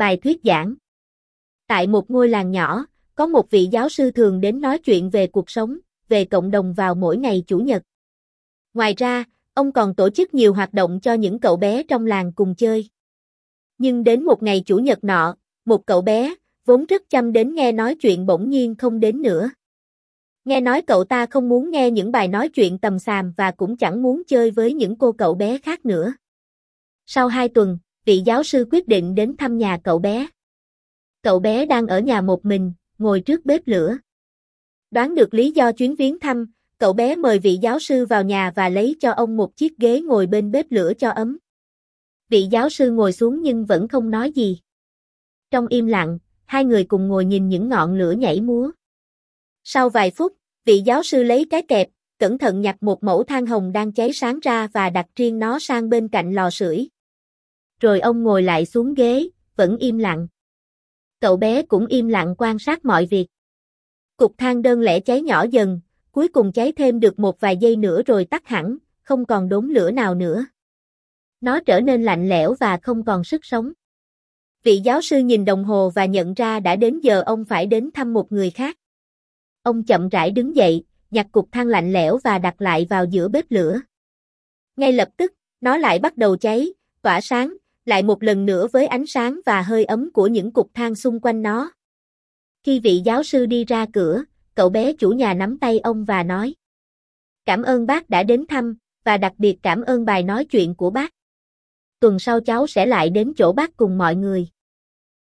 Bài thuyết giảng Tại một ngôi làng nhỏ, có một vị giáo sư thường đến nói chuyện về cuộc sống, về cộng đồng vào mỗi ngày Chủ nhật. Ngoài ra, ông còn tổ chức nhiều hoạt động cho những cậu bé trong làng cùng chơi. Nhưng đến một ngày Chủ nhật nọ, một cậu bé, vốn rất chăm đến nghe nói chuyện bỗng nhiên không đến nữa. Nghe nói cậu ta không muốn nghe những bài nói chuyện tầm xàm và cũng chẳng muốn chơi với những cô cậu bé khác nữa. Sau hai tuần, vị giáo sư quyết định đến thăm nhà cậu bé. Cậu bé đang ở nhà một mình, ngồi trước bếp lửa. Đoán được lý do chuyến viếng thăm, cậu bé mời vị giáo sư vào nhà và lấy cho ông một chiếc ghế ngồi bên bếp lửa cho ấm. Vị giáo sư ngồi xuống nhưng vẫn không nói gì. Trong im lặng, hai người cùng ngồi nhìn những ngọn lửa nhảy múa. Sau vài phút, vị giáo sư lấy cái kẹp, cẩn thận nhặt một mẫu than hồng đang cháy sáng ra và đặt riêng nó sang bên cạnh lò sưởi. Rồi ông ngồi lại xuống ghế, vẫn im lặng. Cậu bé cũng im lặng quan sát mọi việc. Cục than đơn lẻ cháy nhỏ dần, cuối cùng cháy thêm được một vài giây nữa rồi tắt hẳn, không còn đốm lửa nào nữa. Nó trở nên lạnh lẽo và không còn sức sống. Vị giáo sư nhìn đồng hồ và nhận ra đã đến giờ ông phải đến thăm một người khác. Ông chậm rãi đứng dậy, nhặt cục than lạnh lẽo và đặt lại vào giữa bếp lửa. Ngay lập tức, nó lại bắt đầu cháy, tỏa sáng, lại một lần nữa với ánh sáng và hơi ấm của những cục than xung quanh nó. Khi vị giáo sư đi ra cửa, cậu bé chủ nhà nắm tay ông và nói Cảm ơn bác đã đến thăm, và đặc biệt cảm ơn bài nói chuyện của bác. Tuần sau cháu sẽ lại đến chỗ bác cùng mọi người.